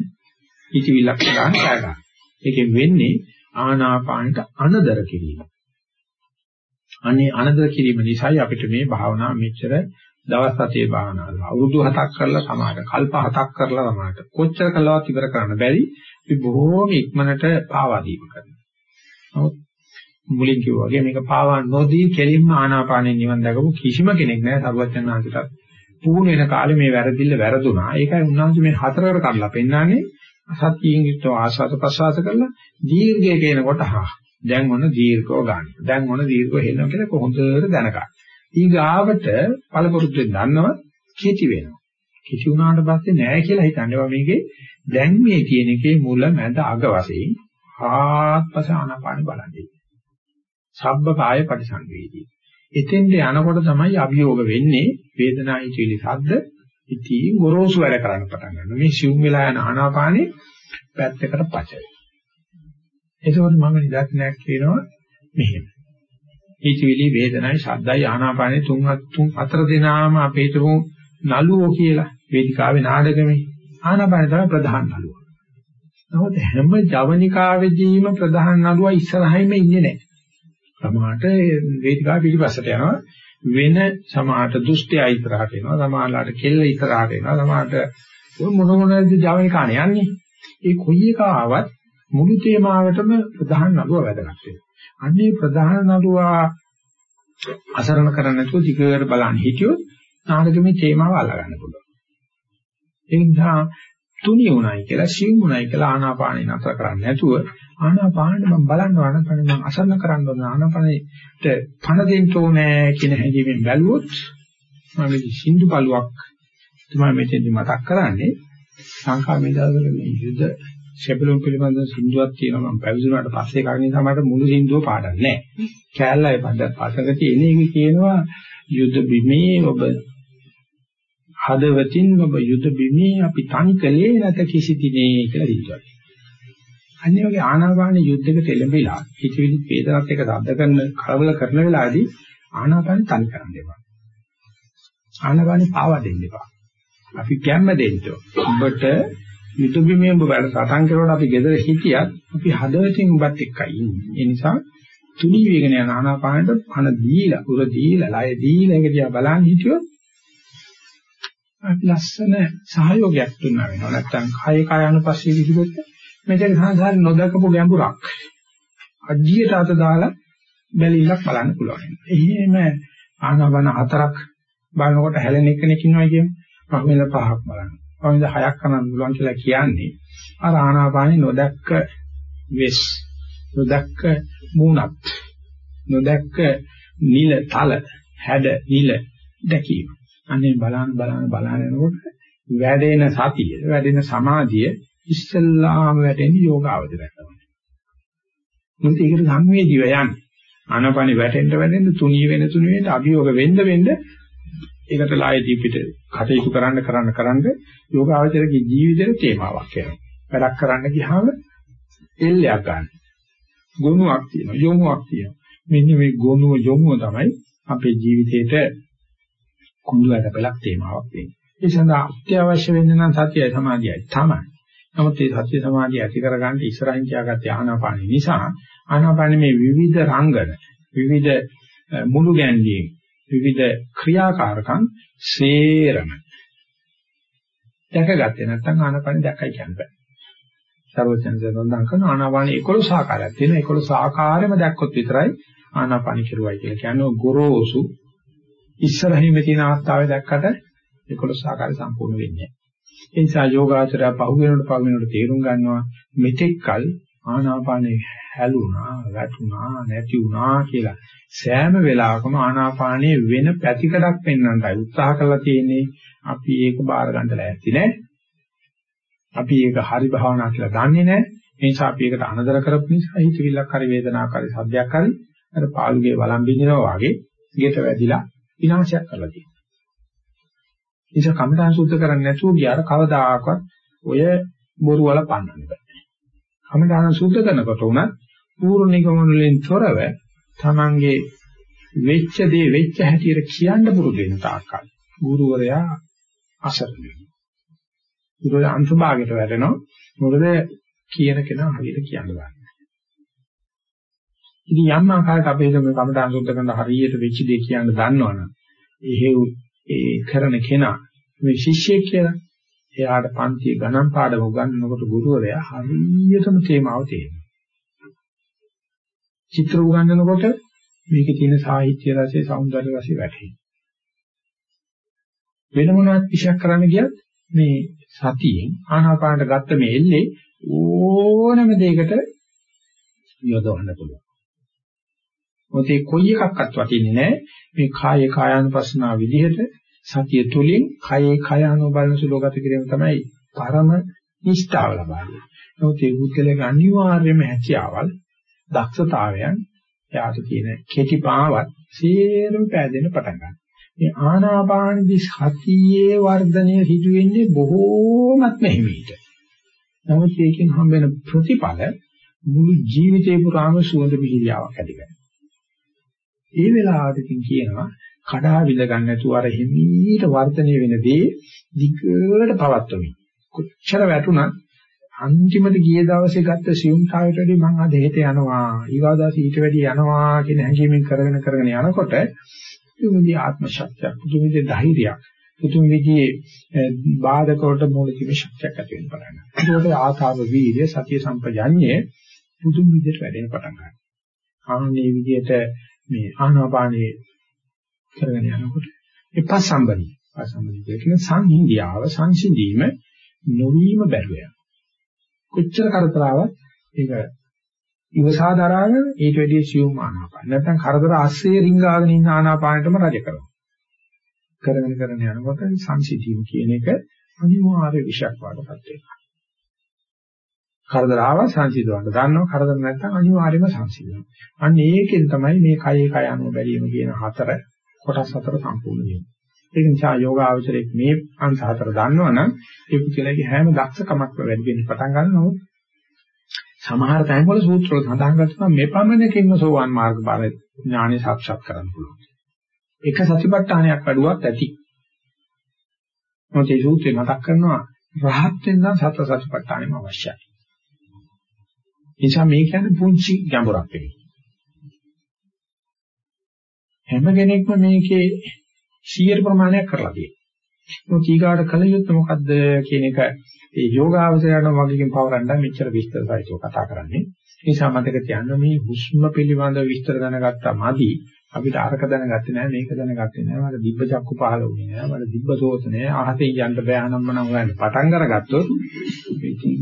ඉතිවිලක් පදාගෙන කෑගා. ඒකෙන් වෙන්නේ ආනාපානට අනදර කිරීම. අනේ අනදර කිරීම නිසායි අපිට මේ භාවනාව මෙච්චර දවස් හතේ භාවනාව අවුරුදු 7ක් කරලා සමාහට කල්ප 7ක් කරලා සමාහට කොච්චර කළවත් ඉවර කරන්න බැරි අපි බොහෝම ඉක්මනට පාවා දීම කරනවා. නමුත් මුලින් කිව්වා වගේ මේක පාවා නොදී කෙලින්ම ආනාපානෙ නිවන් දකපු කිසිම කෙනෙක් නැහැ සරුවචන් ආන්තිට පුහුණු වෙන කාලේ මේ වැරදිල්ල වැරදුනා. ඒකයි උන්වහන්සේ මේ හතරකට කඩලා පෙන්නන්නේ අසත්‍යයෙන් යුක්තව ආස්වාද ප්‍රසවාස කරලා දීර්ඝය කියනකොට හා දැන් ඔන්න දීර්ඝව ගන්න. දැන් ඔන්න දීර්ඝව හෙලනවා කියලා කොහොමද දැනගන්න. ඊගාවට පළපුරුද්දෙන් දන්නව කෙටි වෙනවා. කෙටි වුණාට පස්සේ නෑ කියලා හිතන්නේ මේකේ දැන් මේ කියන එකේ මුල මැද අග වශයෙන් ආත්පස ආනාපාන බලන්නේ. සබ්බ කාය පරිසංවේදී. එතෙන්ට යනකොට තමයි අභියෝග වෙන්නේ වේදනා හිතවිලි සද්ද ඉතින් ගොරෝසු වැඩ කරන්න පටන් ගන්නවා. මේ සිවුම් වෙලා යන ආනාපානේ පැත්තකට පචයි. ඒකෝට මම නිදර්ශනයක් කියනවා මෙහෙම. හිතවිලි වේදනයි ශබ්දයි ආනාපානේ තුන් තුන් හතර දෙනාම අපේ තුමු නළුවෝ කියලා වේදිකාවේ නාටකමේ ආනාපානේ තමයි ප්‍රධාන නළුවා. නමුත් හැම ජවනිකාවේදීම ප්‍රධාන නළුවා ඉස්සරහින්ම ඉන්නේ නැහැ. සමහරට වේදිකාව පිටිපස්සට යනවා වෙන සමහරට දුෂ්ටය ඉස්සරහට එනවා සමහරලාට කෙල්ල ඉස්සරහට එනවා සමහරට මොන මොනද ජවනිකානේ යන්නේ. ඒ කොයි එක ආවත් මුළු තේමාවටම ප්‍රධාන නළුව වැදගත් වෙනවා. අන්නේ ප්‍රධාන නළුවා අසරණ කරන්න නැතුව දිගට බලන්න හිටියොත් නාටකමේ තේමාව අල්ලගන්න පුළුවන්. ඒ නිසා තුනි උණයි කියලා සිව් උණයි කියලා ආනාපානෙ නතර කරන්නේ නැතුව ආනාපානෙ මම බලන්න ආනාපානෙ මම අසරණ කරන්න ඕන ආනාපානෙට පණ දෙන්න ඕනේ කියන හැඟීමෙන් බැලුවොත් මම සින්දු පළුවක් තමයි මෙතෙන්දි මතක් කරන්නේ සංඛා මේදාවල මේ යුද සෙබළුම් පිළිබඳ සින්දුවක් තියෙනවා මම පැවිදුණාට පස්සේ කන්නේ තමයි මුළු සින්දුව පාඩම් නෑ. කෑල්ලයි පදක් පසක තියෙන එක කියනවා යුද බිමේ ඔබ හදවතින් ඔබ යුද බිමේ අපි තනි කලේ නැත කිසි දිනේ කියලා සින්දුවක්. අනිත් වගේ ආනාපාන යුද්ධයකට එළඹිලා හිතවිලි වේදනත් එක සද්ද කරන කලබල කරන වෙලාවේදී ආනාපාන තනි කරන්න එපා. ආනාපාන පාවා දෙන්න එපා. අපි ගැම්ම දෙන්න. ඔබට යුතුයබිමේ ඔබ වැඩ සටහන් කරනකොට අපි ගෙදර හිටියත් අපි හදවතින් ඔබත් එක්කයි ඉන්නේ. ඒ නිසා තුනී වේගන යන ආනාපානට පණ දීලා, උර දීලා, ලය දීලා ඒක දිහා බලන් හිටියොත් අපි ලස්සන සහයෝගයක් දුන්නා වෙනවා. නැත්තම් කාය කායानुපස්සී විදිහට මෙතන සාධාරණ නොදකපු ගැඹුරක්. අජියට අත දාලා බැලිලක් බලන්න පුළුවන්. එහෙම ආනාපාන හතරක් බලනකොට හැලෙන එකෙක් ඉන්නවා කියමු. පහවෙල පහක් බලන්න. පවිඳ හයක් කරන්න පුළුවන් කියලා කියන්නේ අර ආනාපානෙ නොදැක්ක වෙස් නොදැක්ක මූණත් නොදැක්ක නිල තල හැඩ නිල දැකීම. අනේ බලන්න බලන්න බලන්න යනකොට වැඩෙන සතිය වැඩෙන සමාධිය ඉස්සල්ලාම වැටෙන යෝගාවදරයක් තමයි. මොකද ඒකට සංවේදීව යන්නේ. ආනාපානෙ වැටෙන්න වැටෙන්න තුනී වෙන තුනී වෙන අභියෝග වෙන්න වෙන්න ඒකට ලායදී පිට කටයුතු කරන්න කරන්න කරන්න යෝගාවචරයේ ජීවිතේ තේමාවක් වෙනවා. වැඩක් කරන්න ගියාම එල්ලයක් ගන්න. ගුණයක් තියෙනවා, යොමුවක් තියෙනවා. මෙන්න මේ ගුණුව යොමුව තමයි අපේ ජීවිතේට කුඳු වැඩපලක් තේමාවක් වෙන්නේ. ඒ සඳහා අත්‍යවශ්‍ය වෙන්නේ නම් සතියයි සමාධියයි තමයි. නමුත් මේ සතිය සමාධිය ඇති කරගන්න ඉස්සරහින් තියාගත්තේ ආනාපාන නිසා ආනාපාන මේ විවිධ රංගන විවිධ මුළු ගැන්ඩියෙන් විවිධ ක්‍රියාකාරකම් සේරම දැකගත්තේ නැත්නම් ආනාපාන දැක්කයි කියන්නේ. සර්වඥයන් සඳහන් කරන ආනාපාන 11 ආකාරයක් තියෙනවා. 11 ආකාරෙම දැක්කොත් විතරයි ආනාපාන කෙරුවයි කියලා කියන්නේ ගොරෝසු ඉස්සරහින් තියෙන අවස්ථාවේ දැක්කට 11 ආකාරය සම්පූර්ණ වෙන්නේ නැහැ. ඒ නිසා යෝගාචරය පහු වෙනකොට පහු වෙනකොට තේරුම් ගන්නවා මෙතෙක්කල් ආනාපානේ හැලුණා, වැටුණා, නැති වුණා කියලා සෑම වෙලාවකම ආනාපානයේ වෙන පැතිකඩක් පෙන්වන්නයි උත්සාහ කරලා තියෙන්නේ. අපි ඒක බාර ගන්න ලෑස්ති නෑ. අපි ඒක හරි භාවනා කියලා දන්නේ නෑ. ඒ නිසා අපි ඒකට අනදර කරපු නිසා හිතවිල්ලක් හරි වේදනාවක් හරි සද්දයක් හරි අර පාළුගේ වළම් බින්දිනවා වගේ ගෙට වැදිලා විනාශයක් කරලා තියෙනවා. නිසා කමඨාන් සුද්ධ කරන්නේ නැතුව ගියාර කවදාකවත් ඔය බොරු වල පන්නන්න බෑ. කමඨාන් සුද්ධ කරනකොට උනත් පූර්ණ නිගමන වලින් තොරව තමන්ගේ වෙච්ච දේ වෙච්ච හැටියට කියන්න පුරුදු වෙන තාක්කල් ගුරුවරයා අසරණ වෙනවා. ගුරුවරයා අන්තභාගයට වැටෙනවා. මොකද කියන කෙනා හරියට කියන්න ගන්නවා. ඉතින් යම් ආකාරයකට අපේ මේ කමඨාන් සුද්ධ කරන හරියට වෙච්ච දේ කියන්න දන්නවනම් එහෙව් ඒ කරන කෙනා මේ ශිෂ්‍යයෙක් කියලා එයාට පන්ති ගණන් පාඩම උගන්වනකොට ගුරුවරයා හරියටම තේමාව තේරෙනවා. චිත්‍ර උගන්වනකොට මේකේ තියෙන සාහිත්‍ය රසය, సౌందර්ය රසය වැටහෙනවා. වෙන මොනවත් විශයක් කරන්න ගියත් මේ සතියෙන් ආනාපානට ගත්ත මේ එල්ලේ ඕනම දෙයකට යොදවන්න පුළුවන්. මොකද ඒ කොයි එකක්වත් වටින්නේ නැහැ. මේ කාය කායානුපස්සනා විදිහට සතිය තුලින් කයේ කය අනුව බලන සුලෝගත කිරීම තමයි පරම නිෂ්ඨාව ලබන්නේ. නමුත් ඒ බුද්ධලේ අනිවාර්යම හැකියාවල් දක්ෂතාවයන් යාට තියෙන කෙටි පාවත් සියලුම පෑදෙන්න පටන් ගන්නවා. මේ ආනාපානදී සතියේ වර්ධනය සිදු වෙන්නේ බොහෝමත්ම හිමීට. නමුත් ඒකෙන් හම්බ වෙන ප්‍රතිඵල මුළු ජීවිතේ පුරාම සුවඳ බිහිරියාවක් ඇති කරනවා. ඒ වෙලාවටකින් කියනවා කඩා විඳ ගන්න නැතුව අර හිමීට වර්ධනය වෙන දේ දිගට පවත්වමි. කොච්චර වැටුණත් අන්තිමට ගිය දවසේ ගත්ත සියුම්තාවයට වඩා මම අද හෙට යනවා ඊගාදාසි ඊට වැඩි යනවා කියන හැඟීමෙන් කරගෙන කරගෙන යනකොට පුදුමදී ආත්ම ශක්තියක් පුදුමදී ධෛර්යයක් පුදුම විදිහේ බාධක වලට මූලික ශක්තියක් ඇති වෙන පටන් ගන්නවා. ඒකට ආතාව වීර්ය සතිය සම්පජඤ්ඤය පුදුම විදිහට වැඩෙන පටන් ගන්නවා. ආන්නේ විදිහට මේ ආනාපානේ කරගෙන යනකොට ඒ පස්සම්බනි පස්සම්බනි කියන සංහිඳියාව සංසිඳීම නොවීම බැරුව යනවා. කොච්චර කරදරාවක් ඒක ඉවසා දරාගෙන ඊට වැඩිය සියුම් ආනාපාන. නැත්නම් කරදර ආශ්‍රය රිංගාගෙන ඉන්න ආනාපානයටම රජ කරනවා. කරගෙන කරගෙන යනකොට සංසිතීම කියන එක අනිවාර්ය විශයක් වඩපත් වෙනවා. කරදර ආව සංසිඳවන්න දන්නවා කරදර නැත්නම් අනිවාර්යයෙන්ම සංසිඳනවා. අන්න ඒකෙන් තමයි මේ කයේ කය අනුව බැලීම කියන හතර කොටස් හතර සම්පූර්ණ වෙන්නේ. ඒක නිසා යෝගාවචරයේ මේ අංශ හතර දන්නවනම් ඒ පුද්ගලයාගේ හැම දක්ෂකමක්ම වැඩි වෙන්න පටන් ගන්නවා. සමහර තැන්වල සූත්‍රවල සඳහන් කරනවා මේ පමණකින්ම සෝවාන් මාර්ග බාර ඥානෙ සාක්ෂාත් කරගන්න පුළුවන්. එක සතිපට්ඨානයක් වැඩුවත් ඇති. මොකද ඒ සූත්‍රේ මතක් කරනවා රහත් වෙන්න සතර සතිපට්ඨානෙම අවශ්‍යයි. නිසා මේ කියන්නේ පුංචි ගැඹුරක් වෙන්නේ. හැම කෙනෙක්ම මේකේ 100 ප්‍රමාණයක් කරලා තියෙනවා. මොකද ඊගාට කල යුත්තේ මොකද්ද කියන එක ඒ යෝගාවචරයන වගේකින් පවරන්න මෙච්චර විස්තර සහිතව කතා කරන්නේ. ඒ නිසා මතක තියාගන්න මේ හුස්ම පිළිබඳ විස්තර දැනගත්තා මදි. අපිට අරක දැනගත්තේ නැහැ මේක දැනගත්තේ නැහැ. මට දිබ්බ චක්කු පහළ වුණේ නැහැ. මට දිබ්බ සෝත නැහැ. අහතෙන් යන්න බෑ නම් මනම් හොයන්න පටන් අරගත්තොත් ඉතින්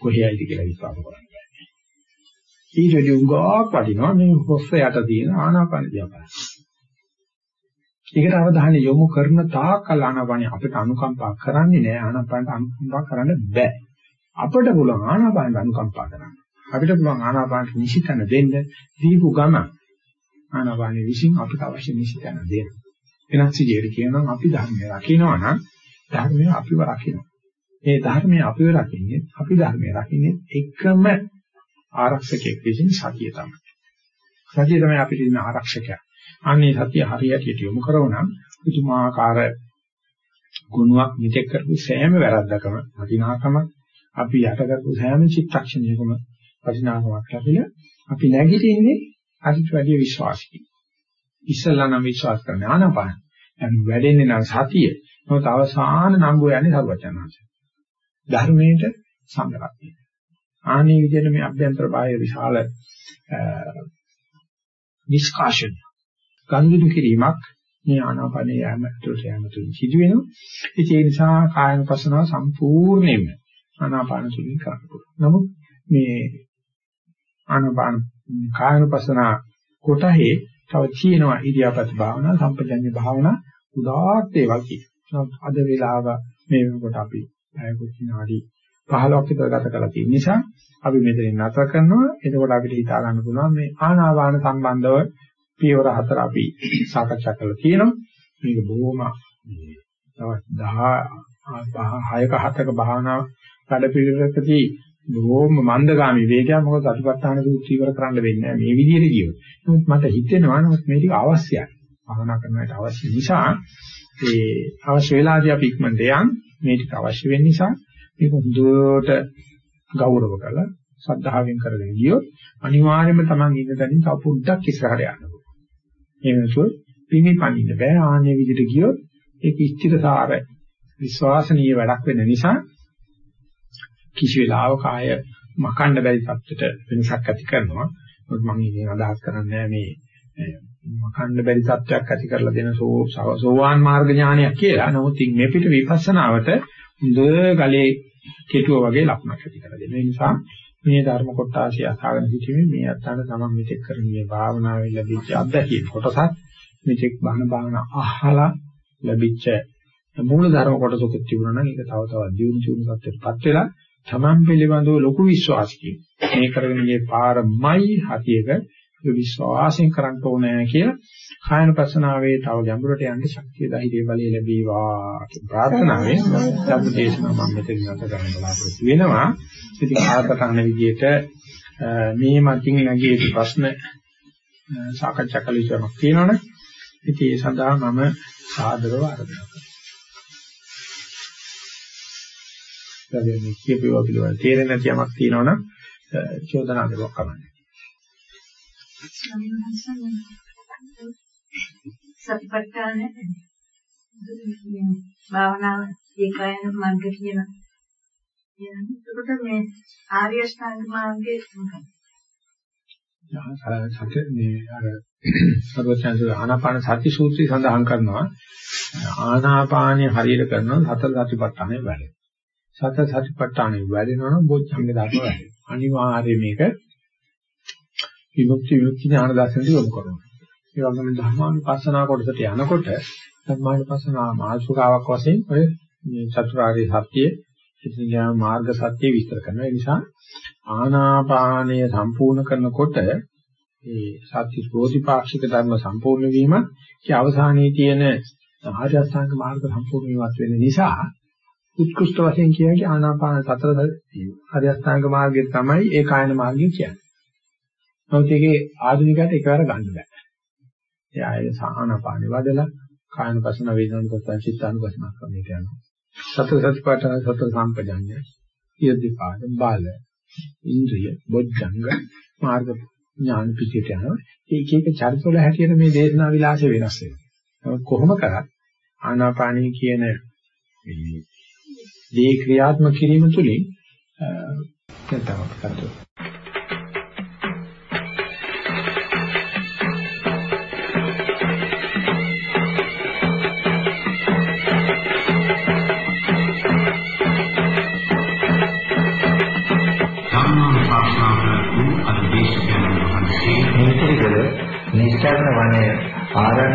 කොහේයිද කියලා විශ්වාස කරන්න බෑ. ඊට වඩා උගාවක් වටිනවා. මේ හොස්ස යට තියෙන ආනාපාන දිහා බලන්න. ඒකට අවධානය යොමු කරන තාක්කල් ආනාපානිය අපිට අනුකම්පා කරන්නේ නැහැ ආනාපානට අනුකම්පා කරන්න බෑ. අපිට පුළුවන් ආනාපානට අනුකම්පා කරන්න. අපිට පුළුවන් ආනාපානට නිසිතන දෙන්න දීපු ගම ආනාපානිය විසින් අපිට අවශ්‍ය නිසිතන දෙන්න. වෙනස් විදිහට කියනවා අපි ධර්මය රකින්නවා නම් ධර්මය අපිව රකින්නවා මේ ධර්මය අපිව රකින්නේ අපි ධර්මය රකින්නේ එකම ආරක්ෂකයෙක් විසින් සතිය තමයි සතිය තමයි අපිට ඉන්න ආරක්ෂකයා අනේ සතිය හරියට යොමු කරවනම් පුදුමාකාර ගුණයක් මෙතෙක් කරපු සෑම වැරද්දකම වටිනාකම අපි යටගත්තු සෑම චිත්තක්ෂණයකම වටිනාකමක් ලැබිලා අපි නැගිටින්නේ අරිට වැඩි විශ්වාසකින්. ඉස්සල්ලා නම් විශ්වාස කරන ආනපාන. දැන් වැඩෙන්නේ නම් සතිය. මොකද අවසාන නම්බුව යන්නේ සර්වචනාංශ. ධර්මයට සංගරක්තිය. ආනේ විදිහට මේ අභ්‍යන්තර බාහිර විශාල නිෂ්කාශන ගනුදෙනු කිරීමක් මේ ආනාපානයේ යෑම තුළ යෑම තුළ සිදු වෙනවා. ඒ නිසා කායනුපස්සනාව සම්පූර්ණයෙන්ම ආනාපාන තුලින් කරන්න පුළුවන්. නමුත් මේ ආනාපාන කායනුපස්සනා කොටහේ තව තියෙනවා ඉරියාපත භාවනා, සම්පජඤ්ඤ භාවනා උදාත් ඒවා කියනවා. අද වෙලාව මේ වෙනකොට අපි පැයකුත් විනාඩි 15ක් විතර ගත කරලා තියෙන නිසා අපි මෙතනින් නතර කරනවා. එතකොට අපිට හිතා ගන්න පුළුවන් මේ ආනාපාන සම්බන්ධව පියවර හතර අපි සාකච්ඡා කරලා තියෙනවා. මේක බොහොම තවත් 10 6ක 7ක භාවනා වැඩ පිළිවෙලකදී බොහොම මන්දගාමි වේගයක් මොකද සතිපට්ඨාන සූත්‍රය ඉවර කරන්න වෙන්නේ නැහැ මේ විදිහට කියොත්. නමුත් මට හිතෙනවා නමුත් මේ ටික අවශ්‍යයි. භාවනා කරන්නට අවශ්‍ය නිසා ඒ අවශ්‍ය වෙලාදී අපි ඉක්මනට යන් මේ ටික අවශ්‍ය වෙන නිසා මේක හොඳට ගෞරව කරලා සද්ධාවෙන් කරගෙන ගියොත් අනිවාර්යයෙන්ම Taman ඉන්න තැනින් තව පොඩ්ඩක් ඉස්සරහට යන්න පුළුවන්. එහෙම නැතුව පිමිපනින්න බෑ ආන්නේ විදිහට ගියොත් ඒක ස්ථිරසාර විශ්වාසනීය වැඩක් වෙන නිසා කිසි වෙලාවක ආය මකන්න බැරි තත්ත්වයට වෙනසක් ඇති කරනවා. මොකද මම ඉතින් අදහස් කරන්නේ මේ මකන්න බැරි තත්ත්වයක් ඇති කරලා දෙන සෝවාන් මාර්ග ඥානයක් කියලා. නමුත් මේ පිට විපස්සනාවට හොඳ ගලේ කෙටුව වගේ ලක්ෂණක් ඇති කරලා දෙන. ඒ නිසා මේ ධර්ම කොටාසිය අසාගෙන සිටීමේ මේ අත්හන තමයි මෙතෙක් කරන මේ භාවනාවේ ලැබිච්ච අත්දැකීම් කොටසක් මෙතෙක් බාහන භාවනා අහලා ලැබිච්ච මූල ධර්ම කොටසකුත් තිබුණා නම් ඒක තව තවත් දියුණු චුණු සත්‍යයටපත් වෙලා තමන් පිළිබඳව ලොකු විශ්වාසකින් මේ කරගෙන ගියේ පාරමයි හතියක විශ්වාසයෙන් කරන්න ඕනේ කියලා කායන පස්සනාවේ තව ගැඹුරට යන්න ශක්තිය ධෛර්ය බලය ලැබේවා කියන ප්‍රාර්ථනාවෙන් ධර්ම දේශනාව මම මෙතන නැවත ගන්න බලාපොරොත්තු වෙනවා. ඉතින් ආතකන විදිහට මේ මතින් නැගී ප්‍රශ්න සාකච්ඡා කළ යුතුමක් තියෙනවනේ. ඉතින් ඒ සඳහා මම සාදරව ආරාධනා කරනවා. දැන් මේ කියපේවා පිළිවෙල තේරෙන්නේ නැති යමක් තියෙනවනම් චෝදනා කරුවක් කරන්න. සතිපට්ඨාන භාවනාව ඒකයන් මඟ කියන එතකොට මේ ආර්ය අෂ්ටාංග මාර්ගයේ මොකක්ද? සති මේ අර සර්වඥාන්ස ආනාපාන සති සූත්‍රය සඳහන් කරනවා ආනාපානිය හරියට කරනවා සතර සතිපට්ඨානෙ වැඩේ. සතර සතිපට්ඨානෙ වැඩෙනවා නම් බොජ්ජංග ධර්ම වැඩේ. අනිවාර්යයෙන් මේක විමුක්ති විමුක්ති ඥාන දර්ශනට යොමු කරනවා. ඒ වගේම ධර්මානුපස්සනා කොටසට යනකොට ධර්මානුපස්සනා මාර්ගාවක් වශයෙන් ඔය මේ චතුරාර්ය සත්‍ය ඉතින් මාර්ග සත්‍ය විස්තර කරනවා. ඒ නිසා ආනාපානය සම්පූර්ණ කරනකොට ඒ සත්‍ය ප්‍රෝධිපාක්ෂික ධර්ම සම්පූර්ණ වීම ඒ අවසානයේ තියෙන ආර්ය අෂ්ටාංග මාර්ග සම්පූර්ණ වීමත් වෙන නිසා උත්කෘෂ්ඨ වශයෙන් කියන්නේ ආනාපාන සතර ආර්ය අෂ්ටාංග මාර්ගය තමයි ඒ කායන මාර්ගය කියන්නේ. නමුත් ඒකේ ආධුනිකයට එකවර ගන්න බෑ. එයා ඒ සාහනපාණි වදලා කායන පසන වේදනානුපස්සන චිත්තානුපස්සන ක්‍රමයට යනවා. සතර සතිපට්ඨාන සතර සම්පජඤ්ඤය ඉර්ධිපාද බාල ඉන්ද්‍රිය බොද්ධංග මාර්ග ඥාන පිටියට යනවා. ඒක එක චරිතවල හැටියට මේ දේශනා විලාසය වෙනස් වෙනවා. කොහොම කරත් ආනාපානී කියන මේ දේ ක්‍රියාත්මක කිරීම තුළින් නැතම කරදොත්